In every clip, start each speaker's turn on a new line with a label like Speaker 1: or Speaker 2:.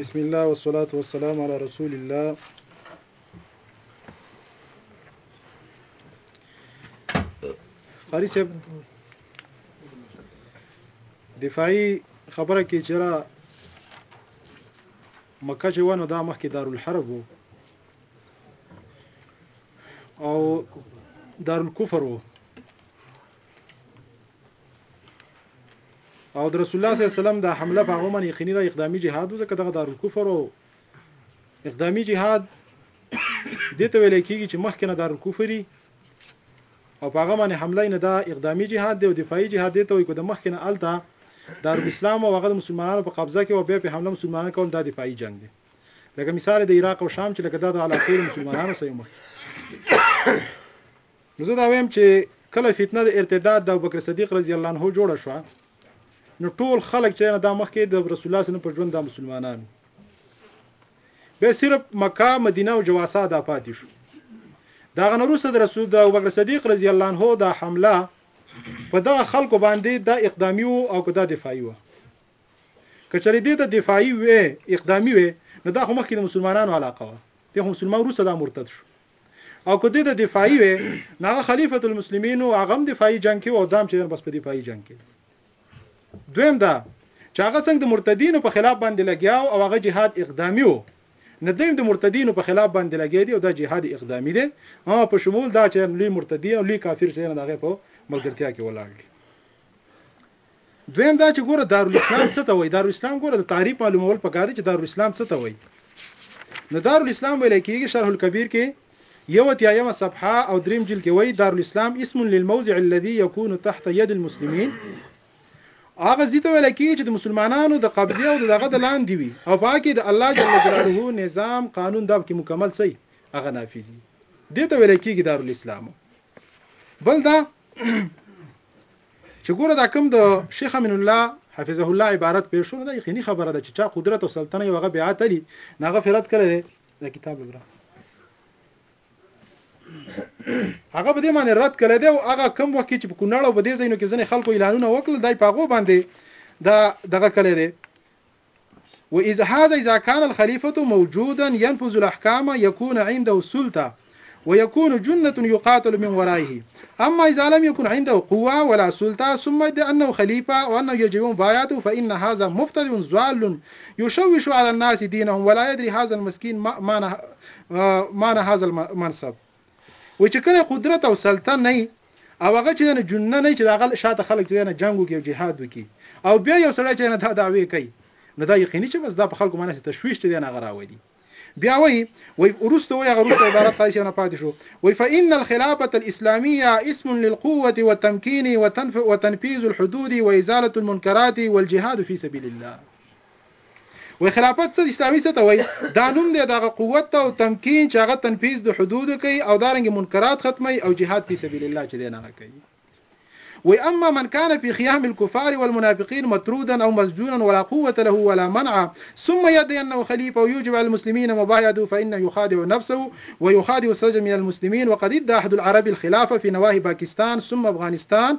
Speaker 1: بسم الله والصلاة والسلام على رسول الله قاری صاحب دفاعي خبره کې چې را مکه چې ونه دا مخکې دارالحرب وو او دارالکفر وو او د رسول الله صلی الله علیه وسلم د حمله په عموما یقیني د اقدامي جهاد ځکه دغه دار الکفر او اقدامي جهاد دې ته ویل کېږي چې مخکې نه دار الکفري او په هغه باندې حمله نه دا اقدامي جهاد دی او دفاعي جهاد دی ته وي کو د مخکې نه الته دار اسلام او هغه د مسلمانانو په قبضه کې او بیا په حمله مسلمانان کول دا دفاعي جنگ دی لکه مثال د عراق او شام چې لکه دا د علاقې مسلمانانو سره مخ نو زه دا وایم چې کله فتنه د ارتداد د ابوبکر صدیق رضی الله عنه جوړه شوه نو ټول خلک چې دا مخکې د رسول الله صلی په ژوند د مسلمانانو به صرف مکه مدینه او جواسا دا پاتې شو دا غنروسه د رسول د ابوبکر صدیق رضی الله عنه دا حمله په دغه خلکو باندې دا اقدامي او که دا دفاعي و کچری دې ته دفاعي وې اقدامي وې نو دا خو مخکې د مسلمانانو علاقه و د مسلمان روسه دا مرتد شو او که دې د دفاعي وې نو هغه خلیفۃ المسلمین او هغه هم دفاعي جنگ کې او دام چې بس په دفاعي جنگ کې دویم دا چې هغه څنګه د مرتدینو په خلاف باندې لګیا او هغه جهاد اقدامي وو نه دویم د مرتدینو په خلاف باندې لګی دی او دا جهاد اقدامي دی او په شمول دا چې لوی مرتدی او لوی کافر چې نه دغه په ملګرتیا کې ولاړ دي دویم دا چې ګوره دارالاسلام څه ته وایي دارالاسلام ګوره د تعریف معلومول پکار دي چې دارالاسلام څه ته وایي نو دارالاسلام ویل کېږي شرح الکبیر کې یو اتیایمه صفحه او دریم جلد کې وایي دارالاسلام اسم للموضع الذي يكون تحت يد المسلمين هغه ځای ته ویل کېږي چې د مسلمانانو د قبضې او د دغه د لاندې وي او په کې د الله جل جلاله نظام قانون دا پکې مکمل څه هغه نافذ دي دې ته ویل کېږي دارالاسلام بل دا چې ګوره دا کوم د شیخ امین الله حفظه الله عبارت پیښ شو دا یقیني خبره ده چې چا قدرت او سلطنه یو هغه بیعت لري ناغه فرت کړی دی دا کتاب لګره هغه به دې باندې رد کړی دی او هغه کم وخت چې په کونړ او په دې ځایونو کې ځنې خلکو اعلانونه وکړل دای په هغه باندې دا دغه کړی دی و اذا هذا اذا كان الخليفه موجودا ينفذ الاحكام يكون عنده السلطه ويكون جنة يقاتل من ورائه أما إذا لم يكن عنده قوة ولا سلطة ثم ادعى أنه خليفة وأنه يجب بايعته فإن هذا مفتد زال يشوش على الناس دينهم ولا يدري هذا المسكين معنى هذا المنصب وي چې کله قدرت او سلطه نه وي او هغه چې دنه جنه نه وي چې د هغه شاته خلک چې دنه جنګ وکړي او جهاد وکړي او بیا یو سړی چې دنه دا دعوې کوي نو دا یقیني چې بس دا په خلکو باندې تشویش چې دنه هغه راولي بیا وایي وایي وروسته وایي هغه وروسته عبارت ښایي چې نه پاتې شو وایي فإن الخلافة الإسلامية اسم للقوة والتمكين وتنفيذ الحدود وإزالة المنكرات والجهاد في سبيل الله وای خلافت څه اسلامي څه ته وای دا نوم دی دغه قوت ته او تمکین چې هغه تنفیذ د حدود کوي او دارنګ منکرات ختمي او جهاد فی سبیل الله چې دی نه کوي وای اما من كان في خيام الكفار والمنافقين مطرودا او مسجونا ولا قوه له ولا منع ثم يدعي انه خليفه ويوجب على المسلمين مبايعته فانه يخادع نفسه ويخادع السجن من المسلمين وقد ادعى احد العرب الخلافه في نواحي باكستان ثم افغانستان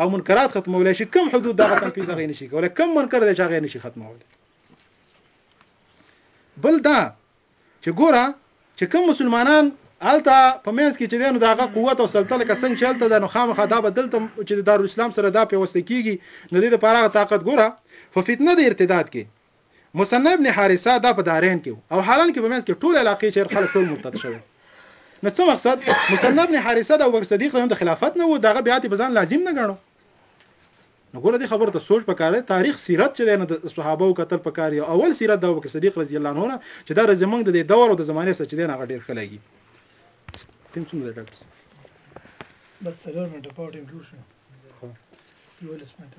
Speaker 1: او منکرات ختمولای شي کم حدود دغه تنفيذ غي نشي کولای کم منکر دی چې هغه نشي ختمولای بل دا چې ګوره چې کم مسلمانان الته په مینس کې چې دینو دغه قوت او سلطنت لکه څنګه چلته د نو خامخا دا بدلته چې د دارالاسلام سره دا پیوسته کیږي نو د لپاره طاقت ګوره په فتنه د ارتداد کې مثنی ابن حارثه دا په دارین کې وو او حالان کې په منځ کې ټول علاقې چیر خلک ټول مرتد شوی نو څه مقصد مثنی ابن حارثه د ابوبکر صدیق رحم د خلافت نه وو دغه بیعت په ځان لازم نه ګڼو نو ګوره دې خبره ته سوچ پکاره تاریخ سیرت چې دی نو د صحابه او قتل پکار یو اول سیرت د ابوبکر صدیق رضی الله عنه چې دا د زمنګ د دور او د زمانه سره چې دی هغه ډیر خلګي تم څومره ډاکټر
Speaker 2: بس سلام ډاکټر پاوټیم کې
Speaker 1: وشو یو لسمه ته